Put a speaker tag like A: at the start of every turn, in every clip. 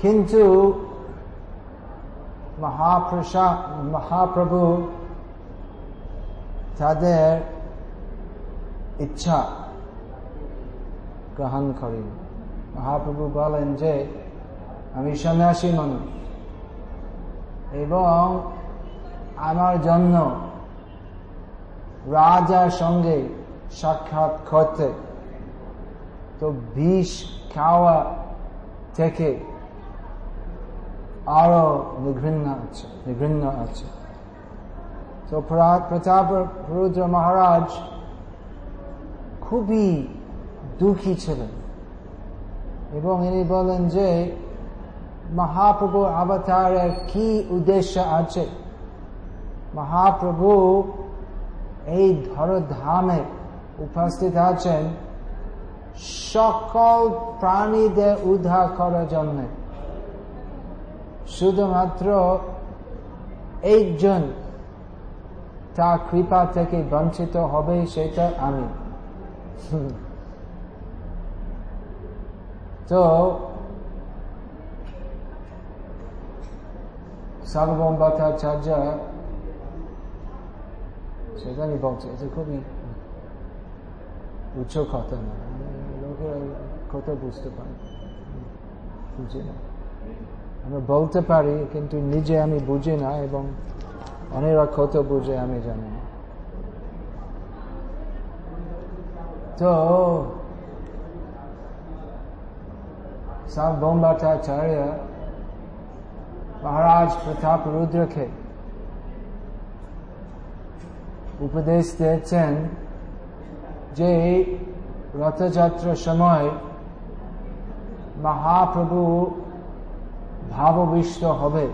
A: কিন্তু মহাপ্রসা মহাপ্রভু তাদের ইচ্ছা গ্রহণ করি মহাপ্রভু বলেন যে, আমি সন্ন্যাসী মানুষ এবং আমার জন্য রাজার সঙ্গে সাক্ষাৎ করতে তো বিষ খাওয়া থেকে আরও নিঘৃণ্য আছে নিঘৃণ্য আছে। তো প্রতাপ রুদ্র মহারাজ খুবই দুঃখী ছিলেন এবং ইনি বলেন যে, মহাপ্রভু অবতারের কি উদ্দেশ্য আছে? মহাপ্রভু এই ধরধামে উপস্থিত আছেন সকল প্রাণীদের উদ্ধার করার জন্য। শুধুমাত্র একজন তার কৃপা থেকে বঞ্চিত হবে সেটা আমি। তো সার্বভৌম ভট্টাচার্য সেটা আমি বলছি, এটা খুবই উচ্চ কথা না কথা বুঝতে পারে। বুঝি না। আমরা বলতে পারি, কিন্তু নিজে আমি বুঝি না এবং অনেকরা কত বুঝে আমি জানি না। তো সার্বভৌম ভট্টাচার্য মহারাজ প্রতাপ রুদ্রকে উপদেশ দিয়েছেন যে রথযাত্রার সময় মহাপ্রভু ভাববিষ্ট হবে।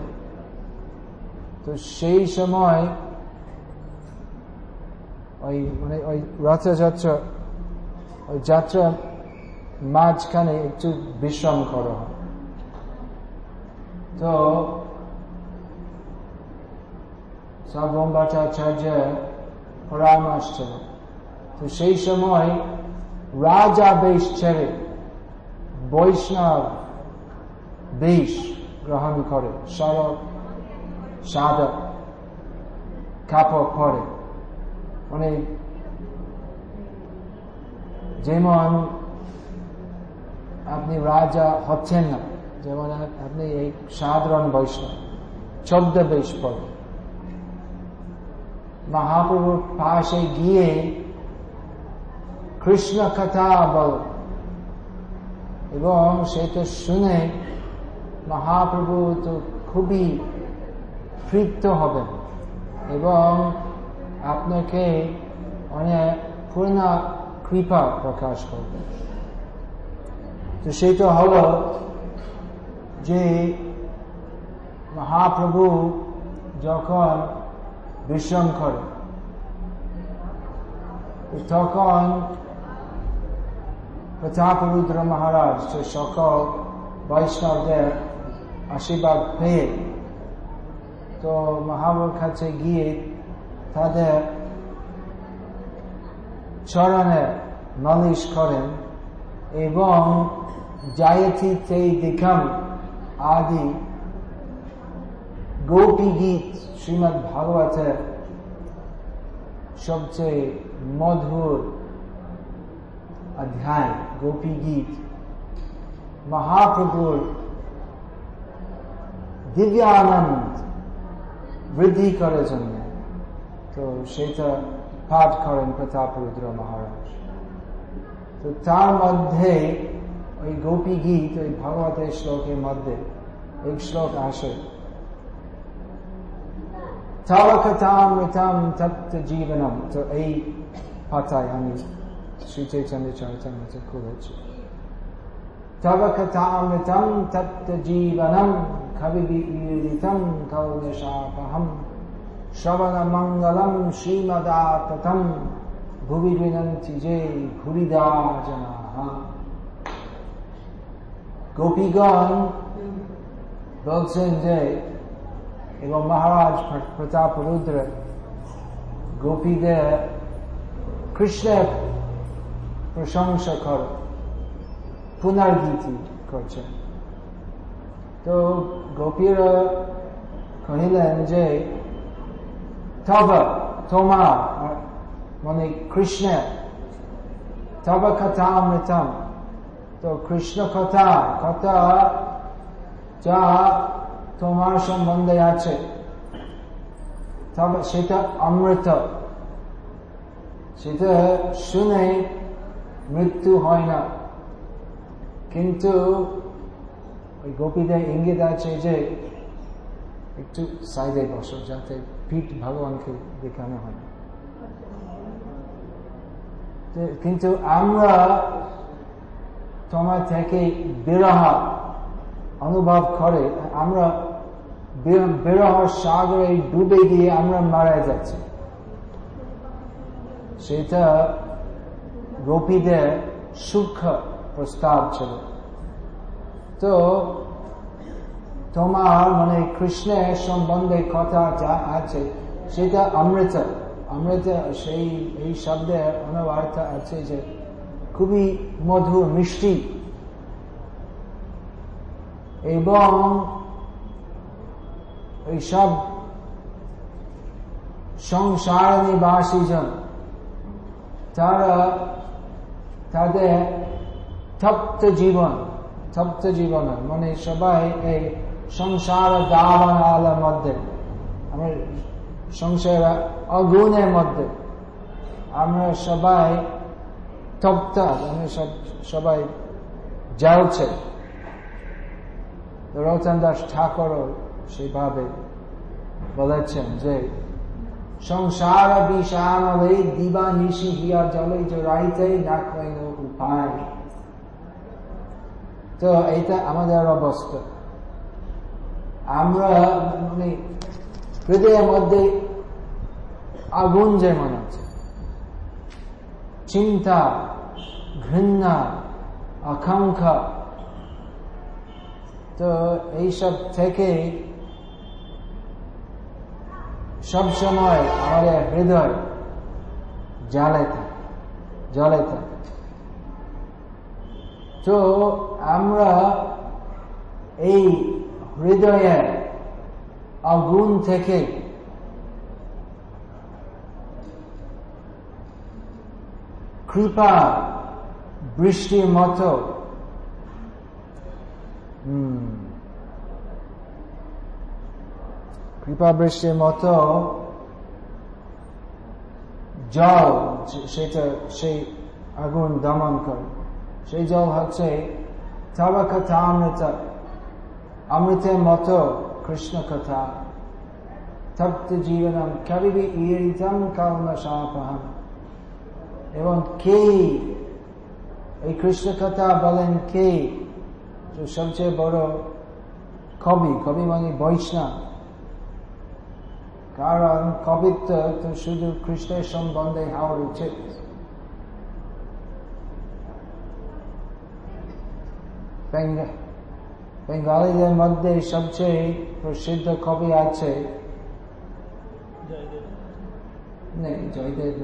A: তো সেই সময় ওই মানে ওই রথযাত্রা, ওই যাত্রা মাঝখানে একটু বিশ্রাম করা হয়। তো সার্বম ভট্টাচার্য পরামর্শ, তো সেই সময় রাজা বেশ ছেড়ে বৈষ্ণব বেশ গ্রহণ করে সরব সাধক কাপড় পরে মানে যেমন আপনি রাজা হচ্ছেন না যেমন আপনি এই সাধারণ বৈষ্ণব ছদ্ম বেশ পড়ে মহাপ্রভুর পাশে গিয়ে কৃষ্ণ কথা বল। এবং সেটা শুনে মহাপ্রভু তো খুবই তৃপ্ত হবেন। এবং আপনাকে অনেক পূর্ণ কৃপা প্রকাশ করবে। তো সেটা হল যে মহাপ্রভু যখন বিশ্রাম করে তখন প্রতাপরুদ্র মহারাজ, সে সকল বৈষ্ণবদের আশীর্বাদ পেয়ে তো মহাবুর কাছে গিয়ে তাদের চরণে মালিশ করেন এবং জায়তি তে দিখাম আদি গোপী গীত শ্রীমৎ ভাগবতের সবচেয়ে মধুর অধ্যায় গোপী গীত মহাপ্রভুর দিব্যানন্দ বৃদ্ধি করার জন্য তো সেটা পাঠ করেন প্রতাপ রুদ্র মহারাজ তো তার মধ্যে ওই গোপী গীত ওই ভগবতের শ্লোকের মধ্যে এক শ্লোক আসে তবকথামৃতম তপ্ত জীবনম তো এই পাতায় আমি শ্রী চৈতন্য চরিতামৃত খুলেছি তবকথামৃতম তপ্ত জীবনম কবিবিদিতম কৌনশাপহম শ্রবণ মঙ্গলম শ্রীমদাততম ভুবি বিনন্তি যে ভুরিদা জনা গোপীগণ বলছেন যে এবং মহারাজ প্রতাপ রুদ্র গোপীদের কৃষ্ণের প্রশংসা কর। পুনর্গীতি করছেন তো গোপীরা কহিলেন যে, তব মানে কৃষ্ণের তব কথা অমৃতম। তো কৃষ্ণ কথা কথা যা তোমার সম্বন্ধে আছে সেটা অমৃত। সেটা শুনে মৃত্যু হয় না। কিন্তু ওই গোপীদের ইঙ্গিত আছে যে একটু সাইডে বসো, যাতে পিঠ ভগবানকে দেখানো হয়। কিন্তু আমরা তোমার থেকে বিরহ অনুভব করে, আমরা বিরহ সাগরে ডুবে গিয়ে আমরা মারা যাচ্ছি। সেটা গোপীদের সুখ প্রস্তাব ছিল। তো তোমার মানে কৃষ্ণের সম্বন্ধে কথা যা আছে, সেটা অমৃত। অমৃত সেই, এই শব্দের অনুবার্থ আছে যে খুবই মধুর, মিষ্টি। এবং এইসব সংসার নিবাসীজন, তারা তাদের তপ্ত জীবন তপ্ত জীবন মানে সবাই এই সংসার দাবানালার মধ্যে, আমরা সংসার অগুণের মধ্যে, আমরা সবাই তপ্ত, আমরা সব, সবাই জ্বলছে। রতন দাস ঠাকুরও সেভাবে বলেছেন যে, সংসার বিষাণলে দিবা নিশি হিয়া জলে জড়াইতে না কোন উপায় তো এইটা আমাদের অবস্থা আমরা মানে হৃদয়ের মধ্যে আগুন যেমন আছে, চিন্তা, ঘৃণা, আকাঙ্ক্ষা, তো এইসব থেকে সবসময় আমাদের হৃদয় জালে থাকে জলে থাকে। তো আমরা এই হৃদয়ের আগুন থেকে কৃপা বৃষ্টির মতো কৃপা বৃষ্টির মতো জল সেটা সেই আগুন দমন করে। সেই জল হচ্ছে তব কথা অমৃত। অমৃতের মতো কৃষ্ণ কথা তপ্ত জীবনম কবিবি ইরিতম কর্মশাপহম এবং কে এই কৃষ্ণ কথা বলেন কে? সবচেয়ে বড় কবি কবি মানে বৈষ্ণব। কারণ কবিত্ব তো শুধু কৃষ্ণের সম্বন্ধে হওয়ার উচিত। বেঙ্গালীদের মধ্যে সবচেয়ে প্রসিদ্ধ কবি আছে। জয়দেব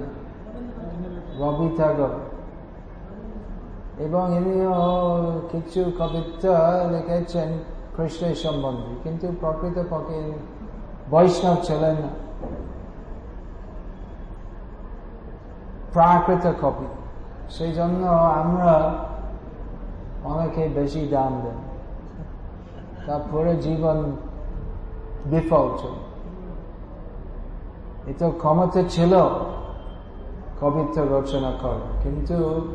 A: রবি ঠাকুর এবং ইনিও কিছু কবিতা লিখেছেন কৃষ্ণের সম্বন্ধে। কিন্তু প্রকৃত পক্ষে বৈষ্ণব ছিলেন না। প্রাকৃত কবি। সেই জন্য আমরা অনেকে বেশি দাম দেন। তারপরে জীবন বিফল ছিল। এত ক্ষমতা ছিল কবিত্ব রচনা করে। কিন্তু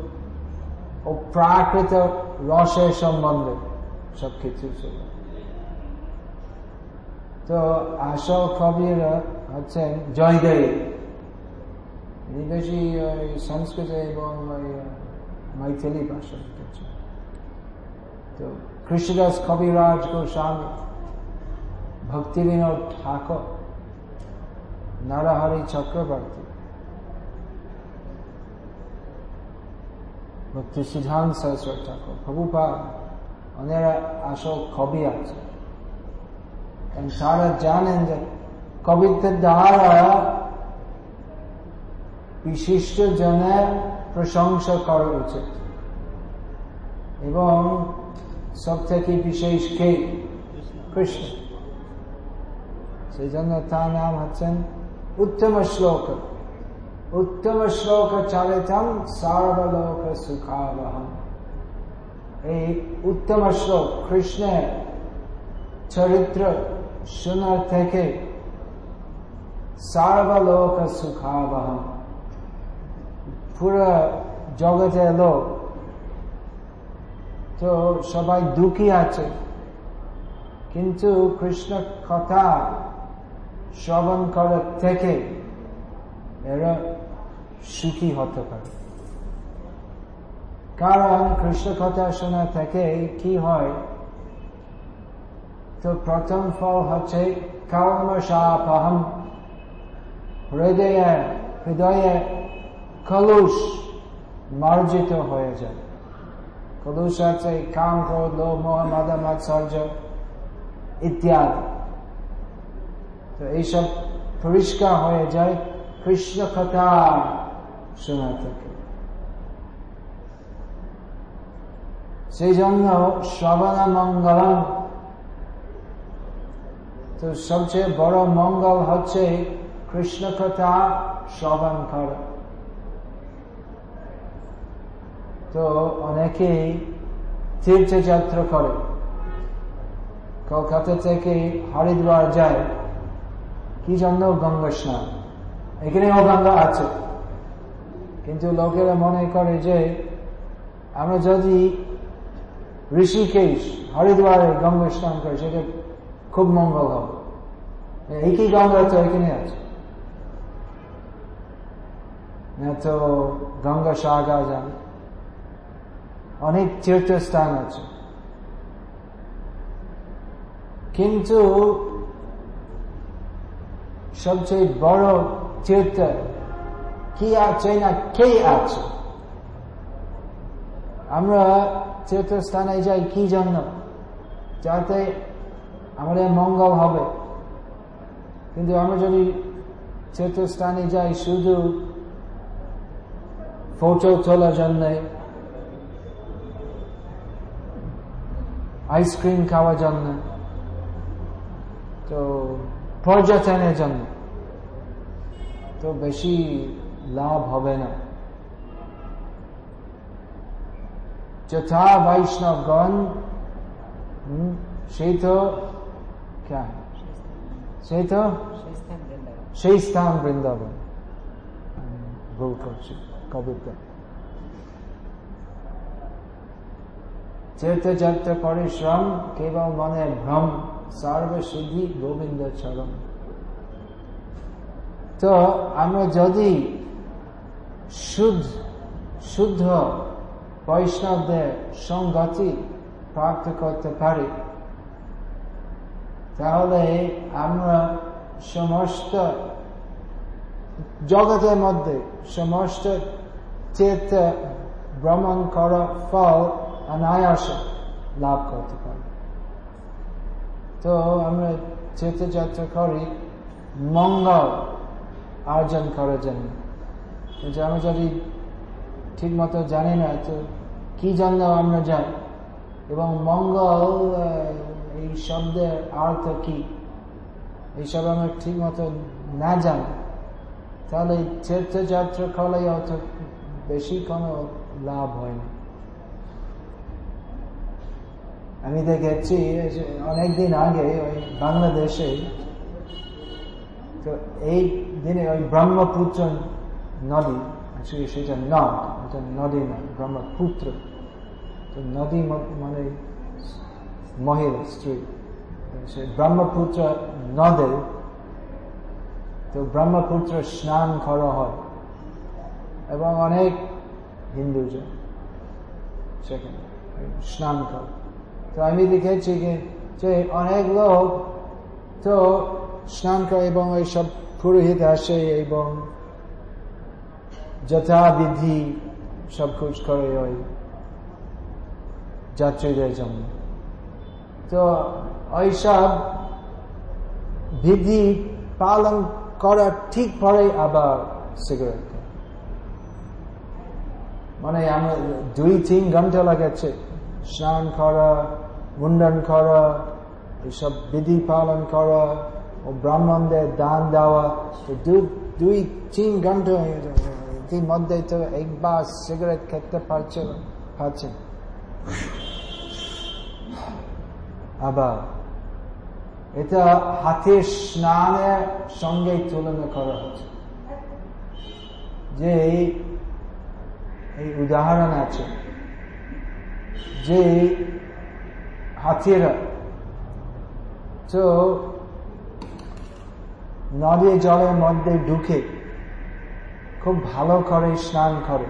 A: ও প্রাকৃত রসের সম্বন্ধে সবকিছু ছিল। তো আসল কবিরা হচ্ছেন জয়দেব। বেশি সংস্কৃত এবং মাইথিলি ভাষা। তো কৃষ্ণদাস কবিরাজ গোস্বামী ভক্তি বিনোদ ঠাকুর নারাহরি চক্রবর্তী ভক্তি সিদ্ধান্ত সরস্বতী ঠাকুর প্রভুপা ওনারা আসল কবি আছে তারা জানেন যে কবিত্বের দ্বারা বিশিষ্ট জনের প্রশংসা করা উচিত এবং সব থেকে বিশেষ কে? কৃষ্ণ। সেই জন্য তার নাম হচ্ছেন উত্তম শ্লোক। উত্তম শ্লোক চালিতম সার্বলোক সুখাবহম। এই উত্তম শ্লোক কৃষ্ণের চরিত্র শোনার থেকে সার্বলোক সুখাবহম। পুরো জগতের লোক তো সবাই দুঃখী আছে। কিন্তু কৃষ্ণ কথা শ্রবণ করার থেকে এরা সুখী হতে পারে। কারণ কৃষ্ণ কথা শোনা থেকে কি হয়? তো প্রথম ফল হচ্ছে কর্মশাপহম হৃদয়ে হৃদয়ে কলুষ মার্জিত হয়ে যায়। ইত্যাদি। তো এইসব পরিষ্কার হয়ে যায় কৃষ্ণ কথা শোনা থেকে। সেই জন্য শ্রবণ মঙ্গলম। তো সবচেয়ে বড় মঙ্গল হচ্ছে কৃষ্ণ কথা শ্রবণ করা। তো অনেকেই তীর্থযাত্রা করে। কলকাতা থেকে হরিদ্বার যায়। কি জন্য? গঙ্গা স্নান। এখানেও গঙ্গা আছে। কিন্তু লোকেরা মনে করে যে আমরা যদি ঋষিকেশ, হরিদ্বারে গঙ্গা স্নান করি, সেটা খুব মঙ্গল হবে একই গঙ্গা তো এখানে আছে? তো গঙ্গা সাগা যান অনেক তীর্থস্থান আছে। কিন্তু সবচেয়ে বড় তীর্থ কি আছে না কে আছে? আমরা তীর্থস্থানে যাই কি জন্য? যাতে আমাদের মঙ্গল হবে। কিন্তু আমরা যদি তীর্থস্থানে যাই শুধু ফটো তোলার জন্য আইসক্রিম খাওয়ার জন্য তো পর্যটনের জন্য তো বেশি লাভ হবে না। যথা বৈষ্ণবগণ সেই তো সেই তো সেই স্থান বৃন্দাবন ভুল করছি কবিতা। তীর্থযাত্রা পরিশ্রম কেবল মনে ভ্রম সর্বসিদ্ধি গোবিন্দ চরম তো আমরা যদি শুদ্ধ শুদ্ধ বৈষ্ণবদের সঙ্গতি প্রাপ্ত করতে পারি তাহলে আমরা সমস্ত জগতের মধ্যে সমস্ত তীর্থ ভ্রমণ করা ফল অনায়াসে লাভ করতে পারি তো আমরা তীর্থযাত্রা করি মঙ্গল অর্জন করার জন্য। আমরা যদি ঠিক মতো জানি না, তো কি জন্য আমরা যাই? এবং মঙ্গল এই শব্দের অর্থ কি? এইসব আমরা ঠিক মতো না জানি। তাহলে তীর্থযাত্রা করলে অত বেশি কোনো লাভ হয় না। আমি দেখেছি অনেকদিন আগে ওই বাংলাদেশে তো এই দিনে ওই ব্রহ্মপুত্র নদী আসলে সেটা নদ, এটা নদী না, ব্রহ্মপুত্র। তো নদী মানে মহিলা স্ত্রী। সে ব্রহ্মপুত্র নদে, তো ব্রহ্মপুত্র স্নান করা হয়। এবং অনেক হিন্দুজন সেখানে স্নান করে। তো আমি দেখেছি যে অনেক লোক তো স্নান করে এবং সব পুরোহিত আসে এবং যথাবিধি সব খোঁজ করে ওই যাত্রীদের জন্য তো ওইসব বিধি পালন করার ঠিক পরে আবার সিগারেট মানে আমরা দুই তিন ঘণ্টা লাগাচ্ছে স্নান করা মুন্ডন করা, এসব বিধি পালন করা ও ব্রাহ্মণদের দান দেওয়া দুই তিন ঘণ্টা হয়ে যাবে তো একবার সিগারেট খেতে পারছে পারছেন আবার এটা হাতের স্নানের সঙ্গে তুলনা করা হচ্ছে। যে এই উদাহরণ আছে, যে হাতিরা তো নদী জলের মধ্যে ঢুকে খুব ভালো করে স্নান করে।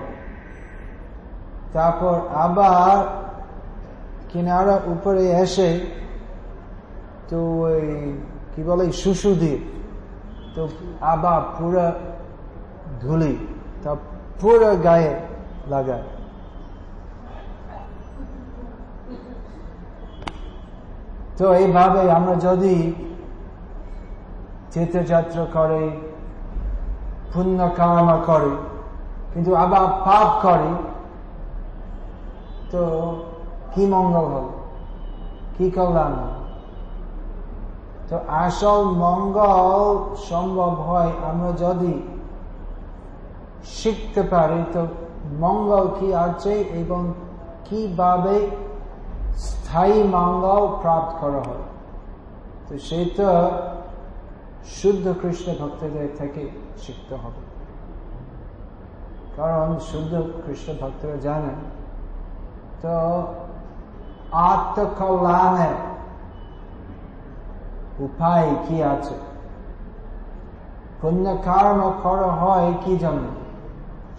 A: তারপর আবার কিনারা উপরে এসে তো ওই কি বলে, শুশু দিয়ে তো আবার পুরো ধুলি, তা পুরো গায়ে লাগায়। তো এইভাবে আমরা যদি তীর্থযাত্রা করে পুণ্য কামনা করে, কিন্তু আবার পাপ করে, তো কি মঙ্গল হল? কি কল্যাণ তো আসল মঙ্গল সম্ভব হয় আমরা যদি শিখতে পারি, তো মঙ্গল কি আছে এবং কীভাবে স্থায়ী মঙ্গল প্রাপ্ত করা হয়। তো সেটা শুদ্ধ কৃষ্ণ ভক্তদের থেকে শিখতে হবে। কারণ শুদ্ধ কৃষ্ণ ভক্তরা জানেন, তো আত্মকল্যাণের উপায় কি আছে? পুণ্য কর্ম করা হয় কি জন্য?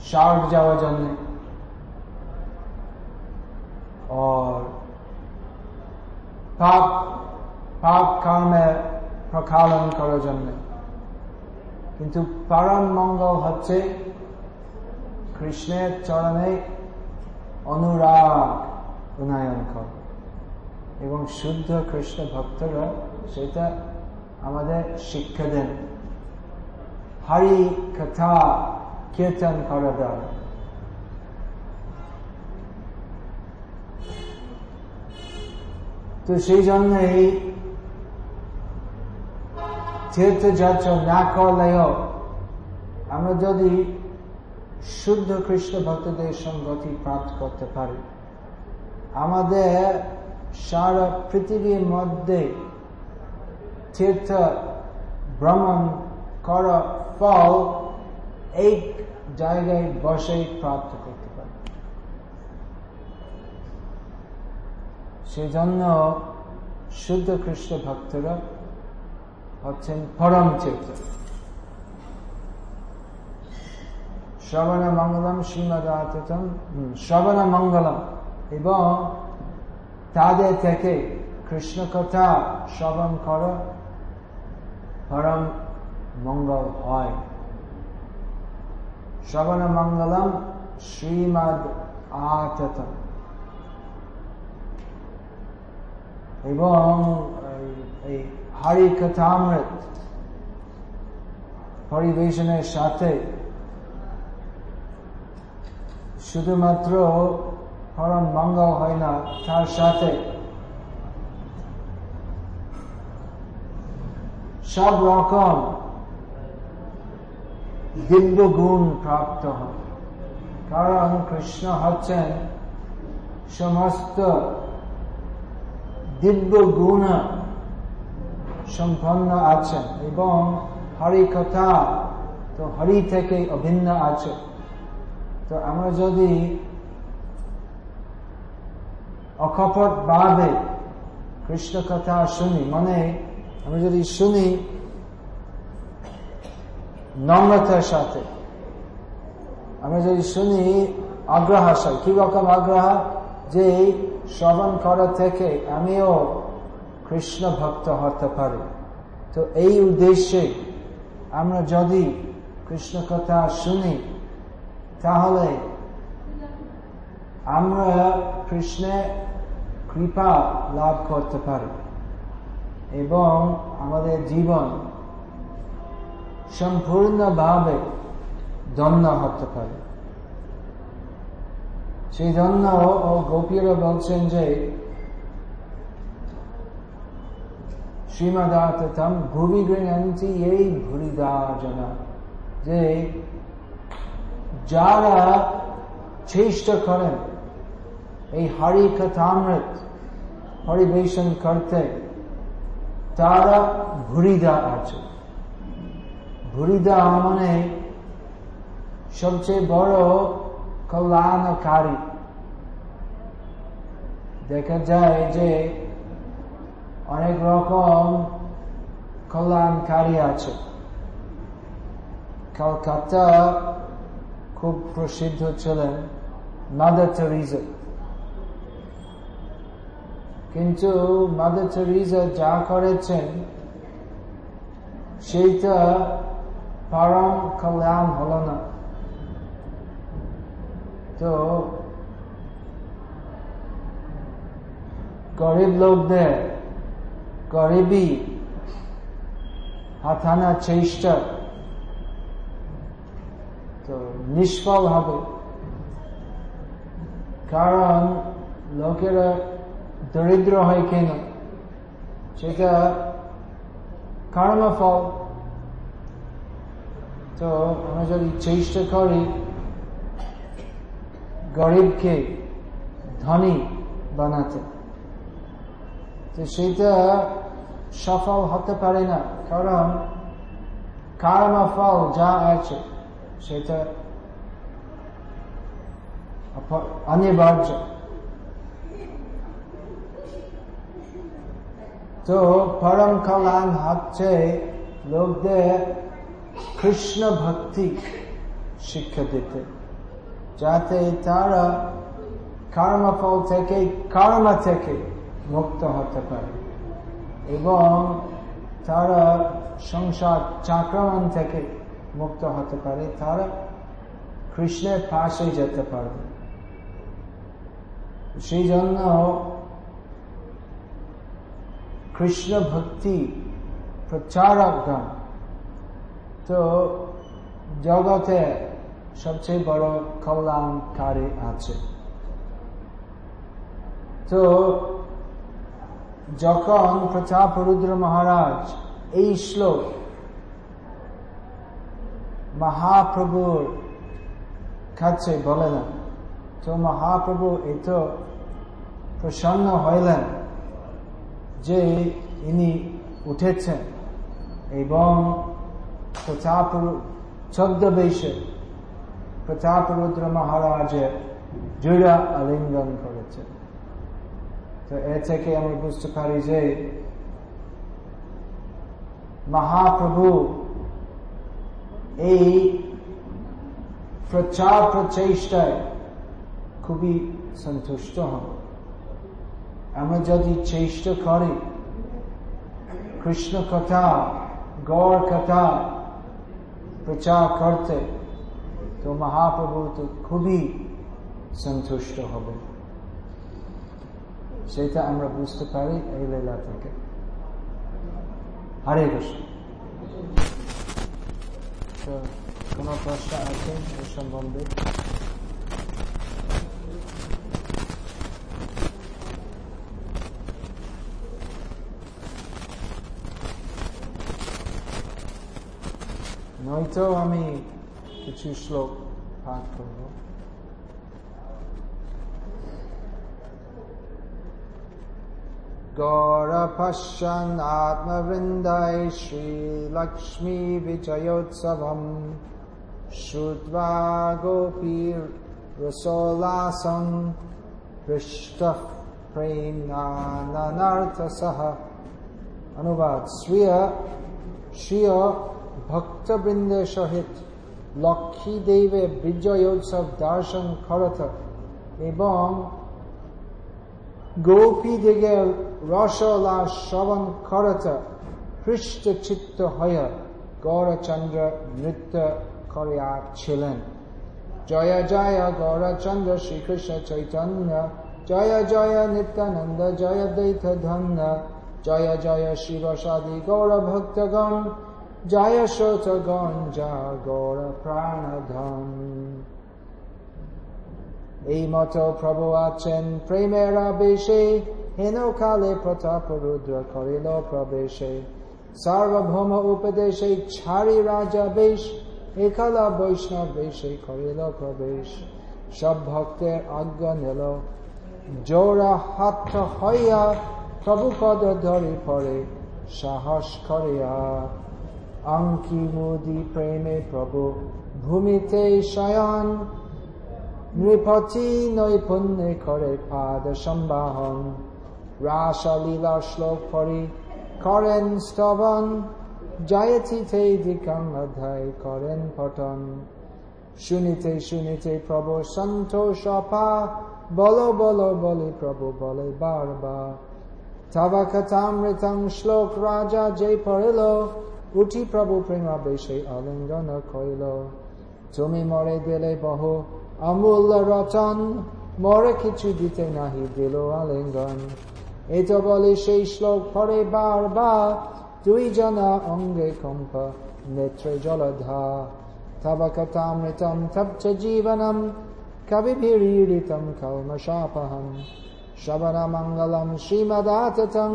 A: স্বর্গ যাওয়ার জন্য পাপ পাপ কর্মের প্রকালন করার জন্য। কিন্তু পরম মঙ্গল হচ্ছে কৃষ্ণের চরণে অনুরাগ উন্নয়ন কর। এবং শুদ্ধ কৃষ্ণ ভক্তরা সেটা আমাদের শিক্ষা দেন। হরি কথা কীর্তন করা দ্বারা তো সেই জন্যই তীর্থযাত্রা না করলেও আমরা যদি শুদ্ধ কৃষ্ণ ভক্তদের সঙ্গতি প্রাপ্ত করতে পারি, আমাদের সারা পৃথিবীর মধ্যে তীর্থ ভ্রমণ করা ফল এক জায়গায় বসে প্রাপ্ত করতে পারে সেজন্য শুদ্ধ কৃষ্ণ ভক্তরা হচ্ছেন পরম তীর্থ শ্রবণ মঙ্গলম শ্রীমদ আতম শ্রবণ মঙ্গলম এবং তাদের থেকে কৃষ্ণ কথা শ্রবণ কর, পরম মঙ্গল হয়। শ্রবণ মঙ্গলম শ্রীমদ আততম এবং এই হরি কথামৃত পরিবেশনের সাথে শুধুমাত্র পরম মঙ্গল হয় না, তার সাথে সব রকম দিব্য গুণ প্রাপ্ত হয়। কারণ কৃষ্ণ হচ্ছেন সমস্ত দিব্য গুণ সম্পন্ন আছেন এবং হরি কথা তো হরি থেকে অভিন্ন আছে। তো আমরা যদি অকপট বাদে কৃষ্ণ কথা শুনি মানে আমরা যদি শুনি নম্রতার সাথে, আমরা যদি শুনি আগ্রহ আশায় কি রকম আগ্রহ? যে শ্রবণ করা থেকে আমিও কৃষ্ণ ভক্ত হতে পারি। তো এই উদ্দেশ্যে আমরা যদি কৃষ্ণ কথা শুনি, তাহলে আমরা কৃষ্ণের কৃপা লাভ করতে পারি এবং আমাদের জীবন সম্পূর্ণভাবে দন্য হতে পারে। সেই জন্য ও গোপীরা বলছেন যে শ্রীমদাতম ভুবি গৃহন্তি এই ভুরিদা যে যারা চেষ্টা করেন এই হরি কথামৃত পরিবেশন করতে তারা ভুরিদা আছে ভুরিদা মানে সবচেয়ে বড় কল্যাণকারী দেখা যায় যে অনেক রকম কল্যাণকারী আছে। কলকাতা খুব প্রসিদ্ধ ছিলেন মাদার টেরিজা কিন্তু মাদার টেরিজা যা করেছেন, সেইটা পরম কল্যাণ হল না। তো গরিব লোকদের গরিবই হাতানা চেষ্টা তো নিষ্ফল হবে। কারণ লোকেরা দরিদ্র হয় কেন? সেটা কর্মফল তো আমরা যদি চেষ্টা করি গরিবকে ধনী বানাতে। তো সেটা সফল হতে পারে না, কারণ কর্মফল যা আছে সেটা অনিবার্য। তো পরম কল্যাণ হচ্ছে লোকদের কৃষ্ণ ভক্তি শিক্ষা দিতে। যাতে তারা কর্মফল থেকে কর্ম থেকে মুক্ত হতে পারে। এবং তারা সংসার চাক্রমণ থেকে মুক্ত হতে পারে। তারা কৃষ্ণের পাশে যেতে পারবে। সেই জন্য কৃষ্ণ ভক্তি প্রচারকগণ তো জগতে সবচেয়ে বড় কল্যাণকারী আছে। তো যখন প্রতাপ রুদ্র মহারাজ এই শ্লোক মহাপ্রভুর কাছে বলেন তো মহাপ্রভু এত প্রসন্ন হইলেন যে ইনি উঠেছেন এবং প্রতাপ ছদ্মবেশে প্রতাপ রুদ্র মহারাজের জুড়া আলিঙ্গন করেছেন তো এ থেকে আমরা বুঝতে পারি যে মহাপ্রভু এই প্রচার প্রচেষ্টায় খুবই সন্তুষ্ট হন আমরা যদি চেষ্টা করি কৃষ্ণ কথা গৌর কথা প্রচার করতে তো মহাপ্রভু তো খুবই সন্তুষ্ট হবে। সেটা আমরা বুঝতে পারি এই লীলা থেকে। হরে কৃষ্ণ। তো কোন প্রশ্ন আছে এ সম্বন্ধে? নয়তো আমি কিছু শ্লোক পাঠ করব গৌরপশ্যন আত্মবৃন্দায় শ্রীলক্ষ্মী বিজয়োৎসবম শ্রুত্বা গোপীর রসোল্লাসং পৃষ্ঠ প্রেমাননার্থসহ অনুবাদ শ্রিয় শ্রিয় ভক্তবৃন্দের সহিত লক্ষ্মী দেবের বিজয়োৎসব দর্শন করত এবং গোপীদিগের রসলা শ্রবণ করত। হৃষ্ট চিত্ত হয়ে গৌরচন্দ্র নৃত্য করিয়াছিলেন। জয় জয় গৌরচন্দ্র শ্রীকৃষ্ণ চৈতন্য, জয় জয় নিত্যানন্দ, জয় দৈত ধন্য, জয় জয় গৌর ভক্তগণ জয় শোচগণ যা গৌর প্রাণধন এই মতো প্রভু আছেন প্রেমের আবেশে হেন কালে প্রতাপ রুদ্র করিল প্রবেশে সার্বভৌম উপদেশে ছাড়ি রাজা বেশ একালা বৈষ্ণব বেশে করিল প্রবেশ সব ভক্তের আজ্ঞা নিল জোড়া হাত হইয়া প্রভু পদ ধরে পড়ে সাহস করিয়া অঙ্কি মোদি প্রেমে প্রভু। ভূমিতে শয়ন নৃপতি নৈপুণ্যে করে পাদ সম্বাহন। রাসলীলা শ্লোক পরি করেন স্তবন জয়তিতে দিকাং অধ্যায় করেন পটন শুনিতে শুনিতে প্রভু সন্তোষ পা বলো বলো বলে প্রভু বলে বারবার তবা শ্লোক রাজা যে পড়িল উঠি প্রভু প্রেমাবেশে আলিঙ্গন কইল, তুমি মরে দিলে বহু অমূল্য রচন, মরে কিছু দিতে নাহি দিল আলিঙ্গন। এই তো বলে সেই শ্লোক পরে বারবার, দুই জনা অঙ্গে কম্প, নেত্রে জলধা। তব কথামৃতম তব চ জীবনম কবিভিড়িতম কৌমশাপহম শ্রবণ মঙ্গলম শ্রীমদাততং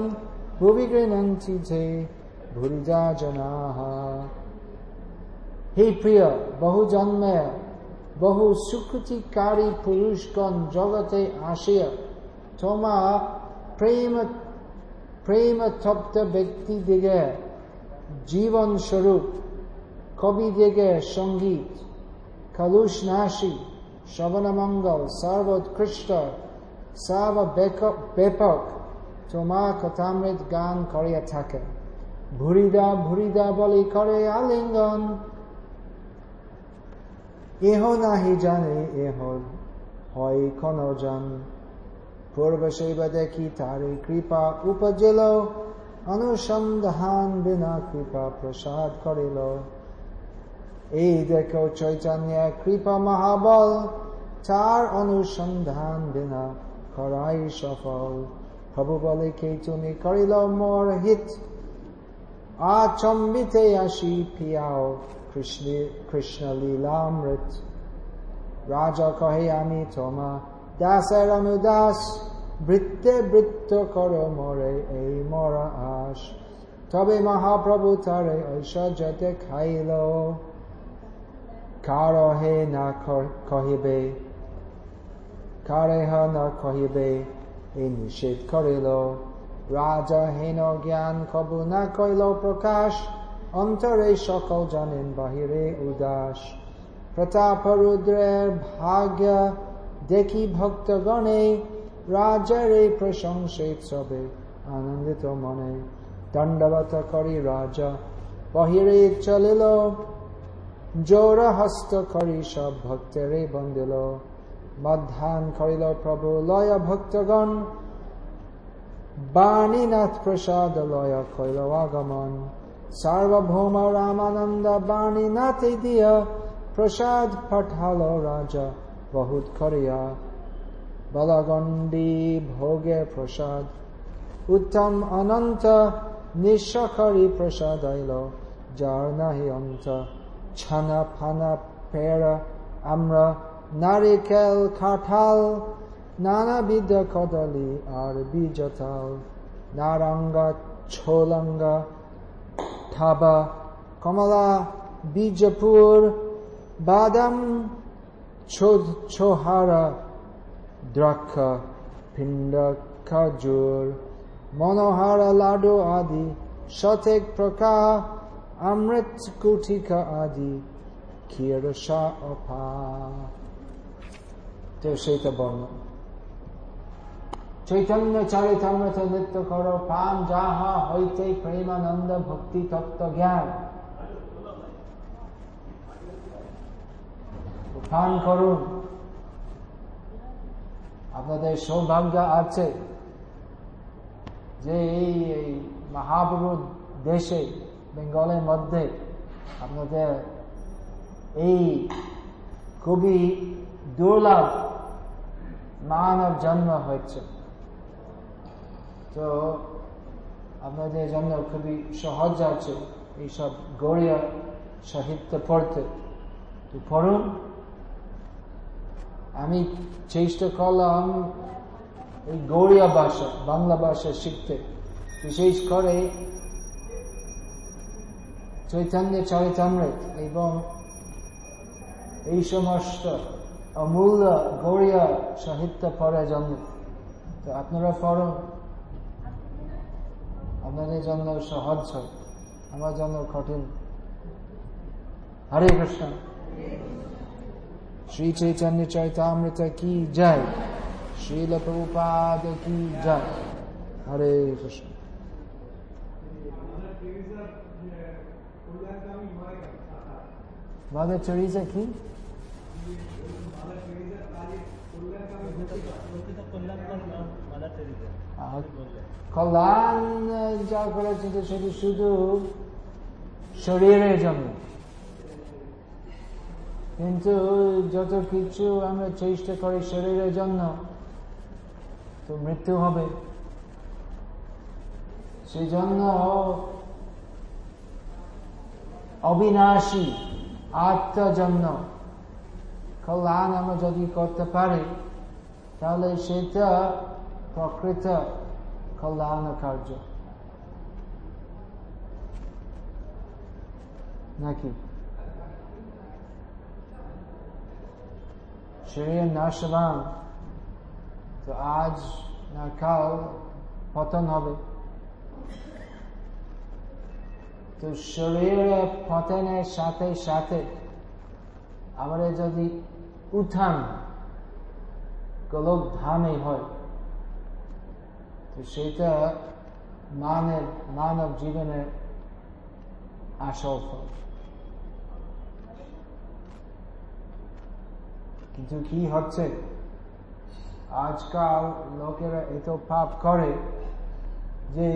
A: ভুবি গৃহন্তি ভুরিজা জনাহ হে প্রিয় বহু জন্মে বহু সুকৃতিকারী পুরুষগণ জগতে আসিয়া তোমা প্রেম প্রেম তপ্ত ব্যক্তি দিকে জীবন স্বরূপ কবি দিকে সংগীত কলুষ নাশী শ্রবণমঙ্গল সর্বোৎকৃষ্ট সর্ব ব্যাপক তোমা কথামৃত গান করিয়া থাকে ভুরিদা ভুরিদা বলি করে আলিঙ্গন। এহ নাহি জানে, এহ হয় কোন জন। পূর্ব শৈব দেখি তারে কৃপা উপজেল, অনুসন্ধান বিনা কৃপা প্রসাদ করিল। এই দেখো চৈতন্য কৃপা মহাবল, তার অনুসন্ধান বিনা করাই সফল। প্রভু বলে কে তুমি করিল মোর হিত। আচম্বিতে আসি পিয়াও কৃষ্ণ লীলামৃত রাজা কহে আমি তোমা দাসের অনুদাস বৃত্তে বৃত্ত কর মরে এই মরা আস তবে মহাপ্রভু তারে ঐশ্বর্যতে খাইল কার হে না কহিবে কারে হ না কহিবে এই নিষেধ করিল রাজা হেন জ্ঞান কবু না কইল প্রকাশ অন্তরে সকল জানেন বাহিরে উদাস প্রতাপ রুদ্রের ভাগ্য দেখি ভক্তগণে রাজার এই প্রশংসিত সবে আনন্দিত মনে দণ্ডবত করি রাজা বাহিরে চলিল জোর হস্ত করি সব ভক্তেরে বন্দিল মধ্যাহ্ন করিল প্রভু লয় ভক্তগণ বাণীনাথ প্রসাদ লয় কইল আগমন সার্বভৌম রামানন্দ বাণীনাথে দিয়া প্রসাদ পাঠাল রাজা বহুত করিয়া বলগণ্ডী ভোগে প্রসাদ উত্তম অনন্ত নিঃস্বকরি প্রসাদ আইল যার নাহি অন্ত ছানা ফানা কাঁঠাল নানাবিধ কদলি আর বীজতাল, নারঙ্গা, ছোলঙ্গা থাবা কমলা, বীজপুর, বাদাম ছোহারা, দ্রাক্ষ পিণ্ড খজুর, মনোহারা, লাডু আদি শতেক প্রকার, অমৃত কুঠিকা আদি ক্ষীর অপা তো সেইটা বর্ণ। চৈতন্য চরিতামৃত নৃত্য করো পান যাহা হইতে প্রেমানন্দ ভক্তি তত্ত্ব জ্ঞান। পান করুন। আপনাদের সৌভাগ্য আছে যে এই এই মহাপুরু দেশে, বেঙ্গলের মধ্যে আপনাদের এই খুবই দুর্লভ মানব জন্ম হয়েছে। তো আপনাদের জন্য খুবই সহজ আছে এইসব গড়িয়া সাহিত্য পড়তে। তো পড়ুন। আমি চেষ্টা করলাম এই গৌড়িয়া ভাষা, বাংলা ভাষা শিখতে। বিশেষ করে চৈতন্য চরিতামৃত এবং এই সমস্ত অমূল্য গৌড়িয়া সাহিত্য পড়ার জন্য। তো আপনারা পড়ুন। আপনাদের জন্য সহজ আমার জন্য কঠিন। হরে কৃষ্ণ। শ্রী চৈতন্য চৈতামৃত কি জয়? শ্রীল প্রভুপাদ কি জয়? হরে কৃষ্ণ। মাদার কি? কল্যাণ যা করেছে, সেটি শুধু শরীরের জন্য। কিন্তু যত কিছু আমরা চেষ্টা করি শরীরের জন্য তো মৃত্যু হবে সেই জন্য অবিনাশী আত্মার জন্য কল্যাণ আমরা যদি করতে পারি, তাহলে সেটা প্রকৃত কল্যাণ কার্য নাকি শরীর নাশবান তো আজ না কাল পতন হবে তো শরীরে পতনের সাথে সাথে আমাদের যদি উত্থান গোলক ধামে হয় তো সেটা মানের, মানব জীবনের আসল ফল কিন্তু কি হচ্ছে? আজকাল লোকেরা এত পাপ করে যে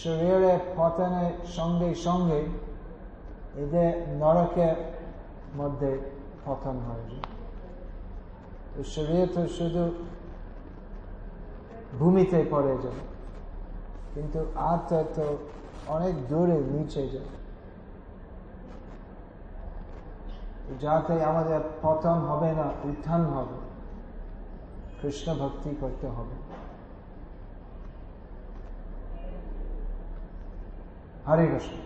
A: শরীরে, পতনের সঙ্গে সঙ্গে এদের নরকের মধ্যে পতন হয়ে। যায় শরীর তো শুধু ভূমিতে পড়ে যায়। কিন্তু আত্মা তো অনেক দূরে নিচে যায়। যাতে আমাদের পতন হবে না, উত্থান হবে। কৃষ্ণ ভক্তি করতে হবে। হরে কৃষ্ণ।